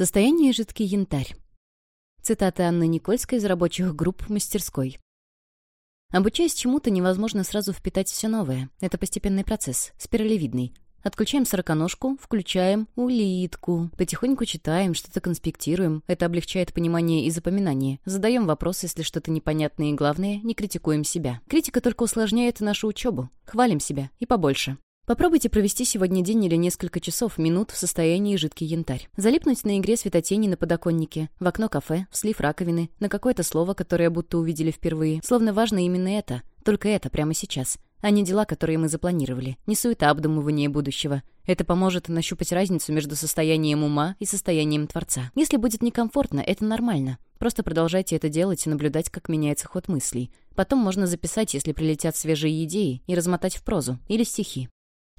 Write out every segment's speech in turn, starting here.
Состояние жидкий янтарь. Цитата Анны Никольской из рабочих групп мастерской. Обучаясь чему-то, невозможно сразу впитать все новое. Это постепенный процесс, спиралевидный. Отключаем сороконожку, включаем улитку. Потихоньку читаем, что-то конспектируем. Это облегчает понимание и запоминание. Задаем вопросы, если что-то непонятное и главное, не критикуем себя. Критика только усложняет нашу учебу. Хвалим себя. И побольше. Попробуйте провести сегодня день или несколько часов, минут в состоянии жидкий янтарь. Залипнуть на игре светотени на подоконнике, в окно кафе, в слив раковины, на какое-то слово, которое будто увидели впервые. Словно важно именно это, только это прямо сейчас, а не дела, которые мы запланировали. Не суета обдумывания будущего. Это поможет нащупать разницу между состоянием ума и состоянием Творца. Если будет некомфортно, это нормально. Просто продолжайте это делать и наблюдать, как меняется ход мыслей. Потом можно записать, если прилетят свежие идеи, и размотать в прозу или стихи.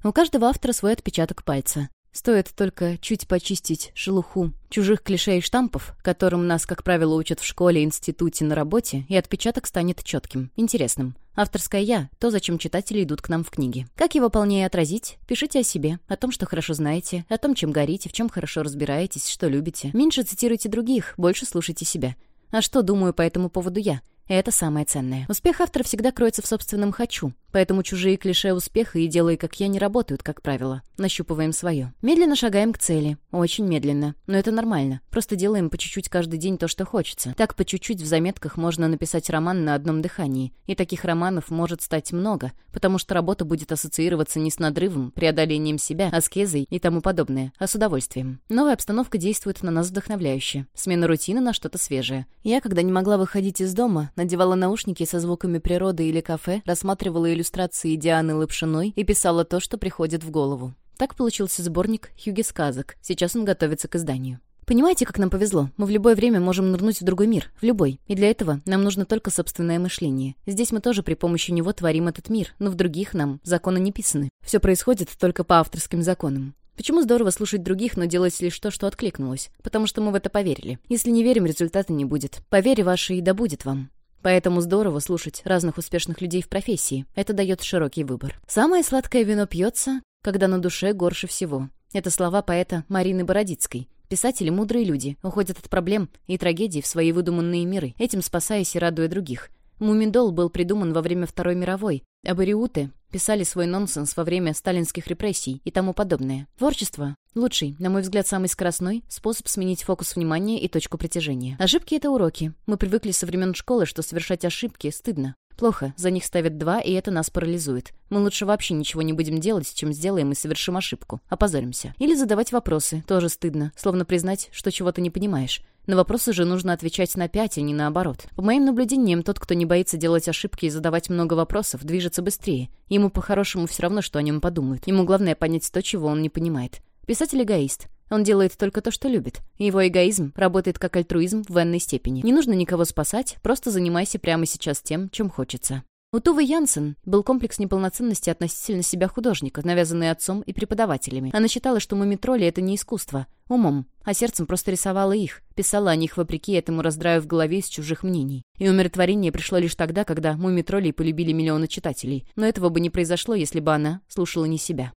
У каждого автора свой отпечаток пальца. Стоит только чуть почистить шелуху чужих клише и штампов, которым нас, как правило, учат в школе, институте, на работе, и отпечаток станет четким, интересным. Авторское «я» — то, зачем читатели идут к нам в книги. Как его полнее отразить? Пишите о себе, о том, что хорошо знаете, о том, чем горите, в чем хорошо разбираетесь, что любите. Меньше цитируйте других, больше слушайте себя. А что думаю по этому поводу я? Это самое ценное. Успех автора всегда кроется в собственном «хочу», Поэтому чужие клише успеха и «делай, как я» не работают, как правило. Нащупываем свое. Медленно шагаем к цели. Очень медленно. Но это нормально. Просто делаем по чуть-чуть каждый день то, что хочется. Так по чуть-чуть в заметках можно написать роман на одном дыхании. И таких романов может стать много, потому что работа будет ассоциироваться не с надрывом, преодолением себя, аскезой и тому подобное, а с удовольствием. Новая обстановка действует на нас вдохновляюще. Смена рутины на что-то свежее. Я, когда не могла выходить из дома, надевала наушники со звуками природы или кафе, рассматривала иллюстрации Дианы Лапшиной и писала то, что приходит в голову. Так получился сборник «Хюги сказок». Сейчас он готовится к изданию. Понимаете, как нам повезло? Мы в любое время можем нырнуть в другой мир, в любой. И для этого нам нужно только собственное мышление. Здесь мы тоже при помощи него творим этот мир, но в других нам законы не писаны. Все происходит только по авторским законам. Почему здорово слушать других, но делать лишь то, что откликнулось? Потому что мы в это поверили. Если не верим, результата не будет. По вере вашей и да будет вам. Поэтому здорово слушать разных успешных людей в профессии. Это дает широкий выбор. Самое сладкое вино пьется, когда на душе горше всего. Это слова поэта Марины Бородицкой. Писатели — мудрые люди, уходят от проблем и трагедий в свои выдуманные миры, этим спасаясь и радуя других. Мумидол был придуман во время Второй мировой, а Бариуты писали свой нонсенс во время сталинских репрессий и тому подобное. Творчество — лучший, на мой взгляд, самый скоростной способ сменить фокус внимания и точку притяжения. Ошибки — это уроки. Мы привыкли со времен школы, что совершать ошибки стыдно. Плохо, за них ставят два, и это нас парализует. Мы лучше вообще ничего не будем делать, чем сделаем и совершим ошибку. Опозоримся. Или задавать вопросы, тоже стыдно, словно признать, что чего-то не понимаешь. На вопросы же нужно отвечать на пять, а не наоборот. По моим наблюдениям, тот, кто не боится делать ошибки и задавать много вопросов, движется быстрее. Ему по-хорошему все равно, что о нем подумают. Ему главное понять то, чего он не понимает. Писатель эгоист. Он делает только то, что любит. Его эгоизм работает как альтруизм в энной степени. Не нужно никого спасать, просто занимайся прямо сейчас тем, чем хочется. У Тувы Янсен был комплекс неполноценности относительно себя художника, навязанный отцом и преподавателями. Она считала, что мумитроли — это не искусство, умом, а сердцем просто рисовала их, писала о них вопреки этому раздраю в голове из чужих мнений. И умиротворение пришло лишь тогда, когда мумитролей полюбили миллионы читателей. Но этого бы не произошло, если бы она слушала не себя.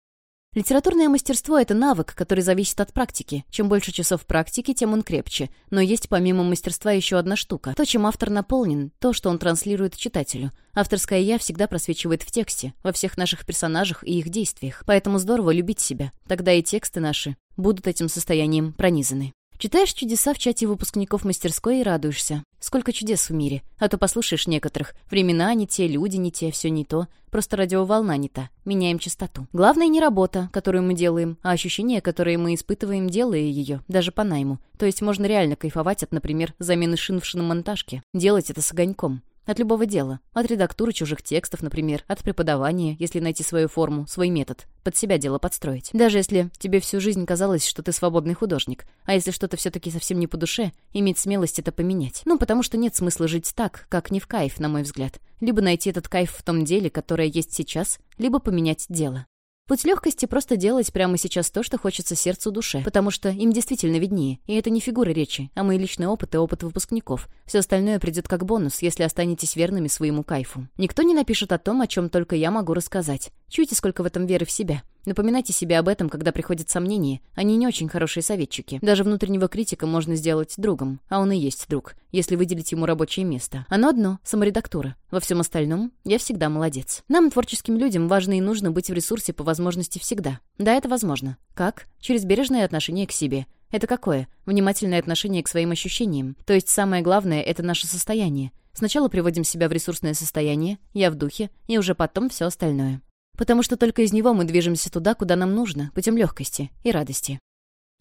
Литературное мастерство — это навык, который зависит от практики. Чем больше часов практики, тем он крепче. Но есть помимо мастерства еще одна штука. То, чем автор наполнен, то, что он транслирует читателю. Авторское «я» всегда просвечивает в тексте, во всех наших персонажах и их действиях. Поэтому здорово любить себя. Тогда и тексты наши будут этим состоянием пронизаны. Читаешь чудеса в чате выпускников мастерской и радуешься. Сколько чудес в мире. А то послушаешь некоторых. Времена не те, люди не те, все не то. Просто радиоволна не та. Меняем частоту. Главное не работа, которую мы делаем, а ощущения, которые мы испытываем, делая ее, даже по найму. То есть можно реально кайфовать от, например, замены шин в шиномонтажке. Делать это с огоньком. От любого дела. От редактуры чужих текстов, например. От преподавания, если найти свою форму, свой метод. Под себя дело подстроить. Даже если тебе всю жизнь казалось, что ты свободный художник. А если что-то все-таки совсем не по душе, иметь смелость это поменять. Ну, потому что нет смысла жить так, как не в кайф, на мой взгляд. Либо найти этот кайф в том деле, которое есть сейчас, либо поменять дело. Путь легкости просто делать прямо сейчас то, что хочется сердцу душе, потому что им действительно виднее, и это не фигура речи, а мои личные опыты и опыт выпускников. Все остальное придет как бонус, если останетесь верными своему кайфу. Никто не напишет о том, о чем только я могу рассказать. Чуйте, сколько в этом веры в себя. Напоминайте себе об этом, когда приходят сомнения. Они не очень хорошие советчики. Даже внутреннего критика можно сделать другом, а он и есть друг, если выделить ему рабочее место. Оно одно — саморедактура. Во всем остальном я всегда молодец. Нам, творческим людям, важно и нужно быть в ресурсе по возможности всегда. Да, это возможно. Как? Через бережное отношение к себе. Это какое? Внимательное отношение к своим ощущениям. То есть самое главное — это наше состояние. Сначала приводим себя в ресурсное состояние, я в духе, и уже потом все остальное. Потому что только из него мы движемся туда, куда нам нужно, путем легкости и радости.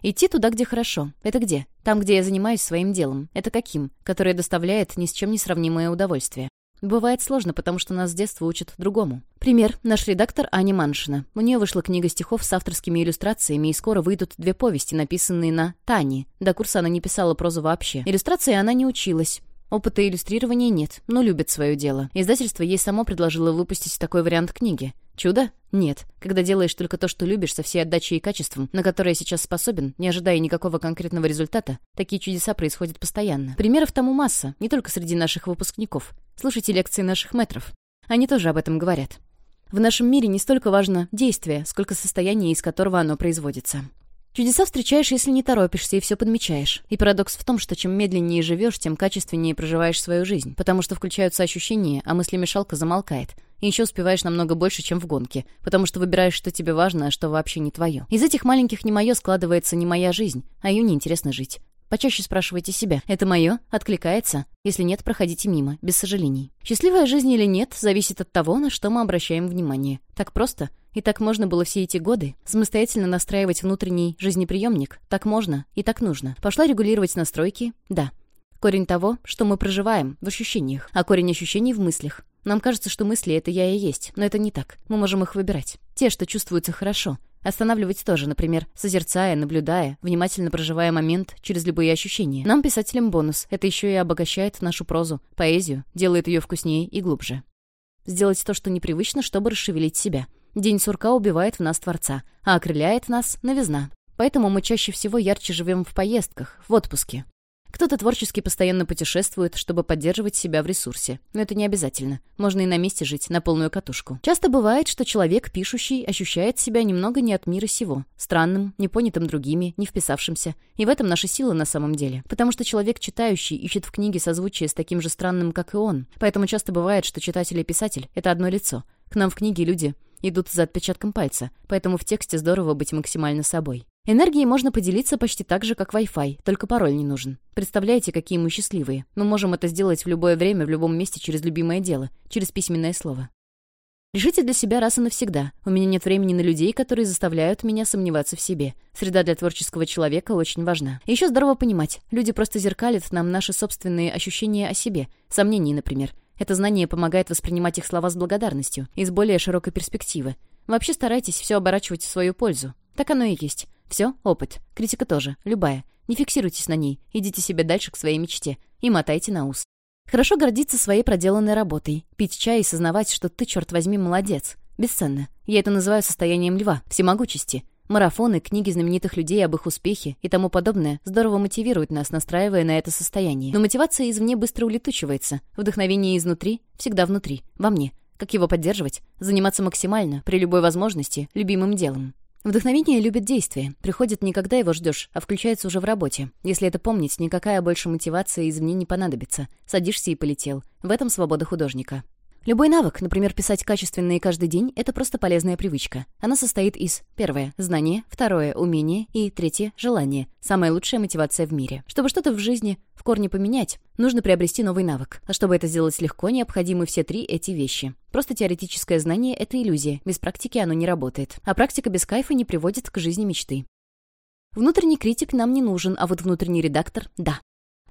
Идти туда, где хорошо. Это где? Там, где я занимаюсь своим делом. Это каким? Которое доставляет ни с чем не сравнимое удовольствие. Бывает сложно, потому что нас с детства учат другому. Пример. Наш редактор Аня Маншина. У нее вышла книга стихов с авторскими иллюстрациями, и скоро выйдут две повести, написанные на Тане. До курса она не писала прозу вообще. Иллюстрации она не училась. Опыта иллюстрирования нет, но любит свое дело. Издательство ей само предложило выпустить такой вариант книги. Чудо? Нет. Когда делаешь только то, что любишь, со всей отдачей и качеством, на которое сейчас способен, не ожидая никакого конкретного результата, такие чудеса происходят постоянно. Примеров тому масса, не только среди наших выпускников. Слушайте лекции наших метров. Они тоже об этом говорят. В нашем мире не столько важно действие, сколько состояние, из которого оно производится. Чудеса встречаешь, если не торопишься и все подмечаешь. И парадокс в том, что чем медленнее живешь, тем качественнее проживаешь свою жизнь, потому что включаются ощущения, а мыслемешалка замолкает. И еще успеваешь намного больше, чем в гонке, потому что выбираешь, что тебе важно, а что вообще не твое. Из этих маленьких не мое складывается не моя жизнь, а ее неинтересно жить. Почаще спрашивайте себя, это мое? Откликается? Если нет, проходите мимо, без сожалений. Счастливая жизнь или нет, зависит от того, на что мы обращаем внимание. Так просто? И так можно было все эти годы самостоятельно настраивать внутренний жизнеприемник. Так можно и так нужно. Пошла регулировать настройки? Да. Корень того, что мы проживаем, в ощущениях, а корень ощущений в мыслях. Нам кажется, что мысли — это я и есть, но это не так. Мы можем их выбирать. Те, что чувствуются хорошо, Останавливать тоже, например, созерцая, наблюдая, внимательно проживая момент через любые ощущения. Нам, писателям, бонус. Это еще и обогащает нашу прозу, поэзию, делает ее вкуснее и глубже. Сделать то, что непривычно, чтобы расшевелить себя. День сурка убивает в нас Творца, а окрыляет нас новизна. Поэтому мы чаще всего ярче живем в поездках, в отпуске. Кто-то творчески постоянно путешествует, чтобы поддерживать себя в ресурсе. Но это не обязательно. Можно и на месте жить, на полную катушку. Часто бывает, что человек, пишущий, ощущает себя немного не от мира сего. Странным, непонятым другими, не вписавшимся. И в этом наша сила на самом деле. Потому что человек, читающий, ищет в книге созвучие с таким же странным, как и он. Поэтому часто бывает, что читатель и писатель — это одно лицо. К нам в книге люди идут за отпечатком пальца, поэтому в тексте здорово быть максимально собой. Энергией можно поделиться почти так же, как Wi-Fi, только пароль не нужен. Представляете, какие мы счастливые. Мы можем это сделать в любое время, в любом месте, через любимое дело, через письменное слово. Решите для себя раз и навсегда. У меня нет времени на людей, которые заставляют меня сомневаться в себе. Среда для творческого человека очень важна. Еще здорово понимать. Люди просто зеркалят нам наши собственные ощущения о себе. Сомнений, например. Это знание помогает воспринимать их слова с благодарностью, из более широкой перспективы. Вообще старайтесь все оборачивать в свою пользу. Так оно и есть. Все, опыт. Критика тоже, любая. Не фиксируйтесь на ней, идите себе дальше к своей мечте и мотайте на ус. Хорошо гордиться своей проделанной работой, пить чай и сознавать, что ты, черт возьми, молодец. Бесценно. Я это называю состоянием льва, всемогучести. Марафоны, книги знаменитых людей об их успехе и тому подобное здорово мотивируют нас, настраивая на это состояние. Но мотивация извне быстро улетучивается. Вдохновение изнутри всегда внутри, во мне. Как его поддерживать? Заниматься максимально, при любой возможности, любимым делом. Вдохновение любит действие. Приходит не когда его ждешь, а включается уже в работе. Если это помнить, никакая больше мотивация извне не понадобится. Садишься и полетел. В этом свобода художника. Любой навык, например, писать качественно и каждый день, это просто полезная привычка. Она состоит из первое — знание, второе — умение и третье — желание. Самая лучшая мотивация в мире. Чтобы что-то в жизни в корне поменять, нужно приобрести новый навык. А чтобы это сделать легко, необходимы все три эти вещи. Просто теоретическое знание — это иллюзия. Без практики оно не работает. А практика без кайфа не приводит к жизни мечты. Внутренний критик нам не нужен, а вот внутренний редактор — да.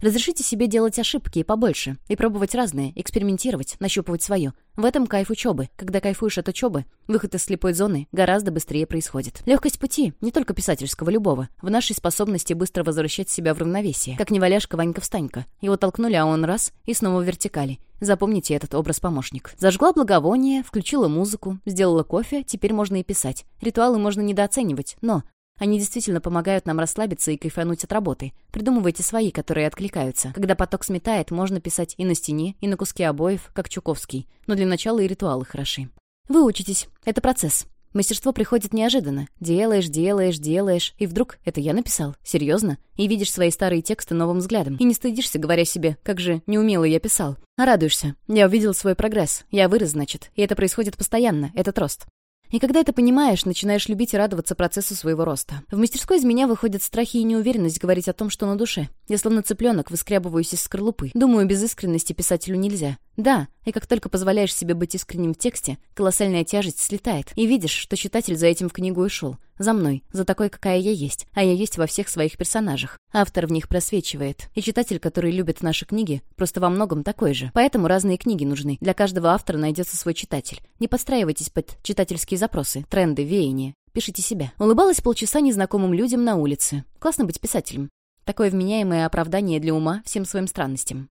Разрешите себе делать ошибки и побольше, и пробовать разные, экспериментировать, нащупывать свое. В этом кайф учебы. Когда кайфуешь от учебы, выход из слепой зоны гораздо быстрее происходит. Легкость пути, не только писательского, любого, в нашей способности быстро возвращать себя в равновесие. Как неваляшка Ванька-встанька. Его толкнули, а он раз, и снова в вертикали. Запомните этот образ-помощник. Зажгла благовоние, включила музыку, сделала кофе, теперь можно и писать. Ритуалы можно недооценивать, но они действительно помогают нам расслабиться и кайфануть от работы. Придумывайте свои, которые откликаются. Когда поток сметает, можно писать и на стене, и на куске обоев, как Чуковский. Но для начала и ритуалы хороши. Вы учитесь. Это процесс. Мастерство приходит неожиданно. Делаешь, делаешь, делаешь, и вдруг это я написал. Серьезно? И видишь свои старые тексты новым взглядом. И не стыдишься, говоря себе, как же неумело я писал. А радуешься. Я увидел свой прогресс. Я вырос, значит. И это происходит постоянно, этот рост. И когда это понимаешь, начинаешь любить и радоваться процессу своего роста. В мастерской из меня выходят страхи и неуверенность говорить о том, что на душе. Я словно цыпленок выскрябываюсь из скорлупы. Думаю, без искренности писателю нельзя. Да, и как только позволяешь себе быть искренним в тексте, колоссальная тяжесть слетает, и видишь, что читатель за этим в книгу и шел. За мной, за такой, какая я есть. А я есть во всех своих персонажах. Автор в них просвечивает. И читатель, который любит наши книги, просто во многом такой же. Поэтому разные книги нужны. Для каждого автора найдется свой читатель. Не подстраивайтесь под читательские запросы, тренды, веяния. Пишите себя. Улыбалась полчаса незнакомым людям на улице. Классно быть писателем. Такое вменяемое оправдание для ума всем своим странностям.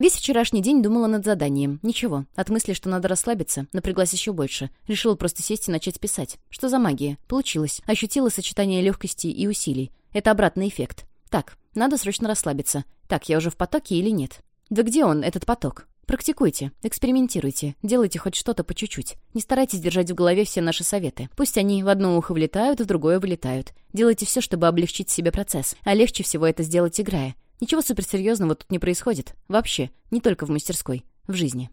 Весь вчерашний день думала над заданием. Ничего. От мысли, что надо расслабиться, напряглась еще больше. Решила просто сесть и начать писать. Что за магия? Получилось. Ощутила сочетание легкости и усилий. Это обратный эффект. Так, надо срочно расслабиться. Так, я уже в потоке или нет? Да где он, этот поток? Практикуйте, экспериментируйте, делайте хоть что-то по чуть-чуть. Не старайтесь держать в голове все наши советы. Пусть они в одно ухо влетают, в другое вылетают. Делайте все, чтобы облегчить себе процесс. А легче всего это сделать играя. Ничего суперсерьезного тут не происходит. Вообще. Не только в мастерской. В жизни.